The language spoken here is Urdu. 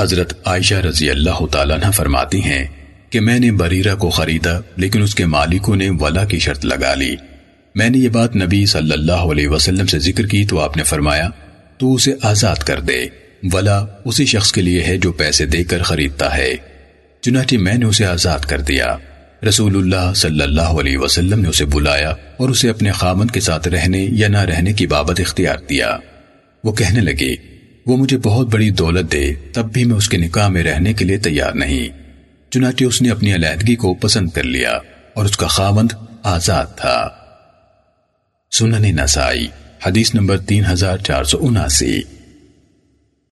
حضرت عائشہ رضی اللہ تعالیٰ عنہ فرماتی ہیں کہ میں نے بریرہ کو خریدا لیکن اس کے مالکوں نے ولا کی شرط لگا لی۔ میں نے یہ بات نبی صلی اللہ علیہ وسلم سے ذکر کی تو آپ نے فرمایا، تو اسے آزاد کر دے۔ ولا اسی شخص کے لیے ہے جو پیسے دے کر خریدتا ہے۔ چنانچہ میں نے اسے آزاد کر دیا۔ رسول اللہ صلی اللہ علیہ وسلم نے اسے بلایا اور اسے اپنے خامن کے ساتھ رہنے یا نہ رہنے کی بابت اختیار دیا۔ وہ کہنے لگی وہ مجھے بہت بڑی دولت دے، تب بھی میں اس کے نکاح میں رہنے کے لیے تیار نہیں۔ چنانچہ اس نے اپنی علیحدگی کو پسند کر لیا اور اس